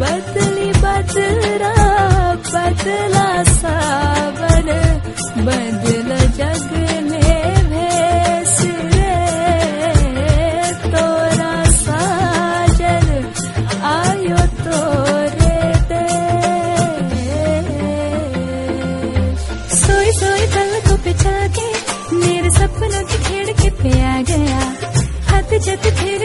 बदली बदरा, बदला सावन, बदल जग में तोरा आयो तोरे सोई सोई जाके मेरे सपनों की खिड़की पे आ गया, हाथ जत फिर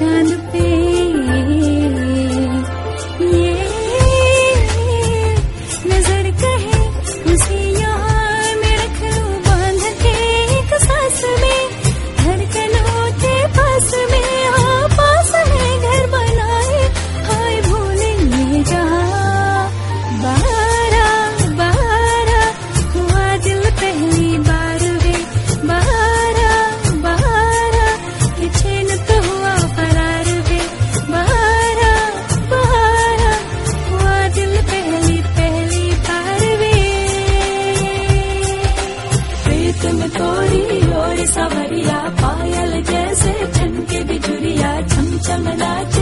चाँद पे Chamanacha.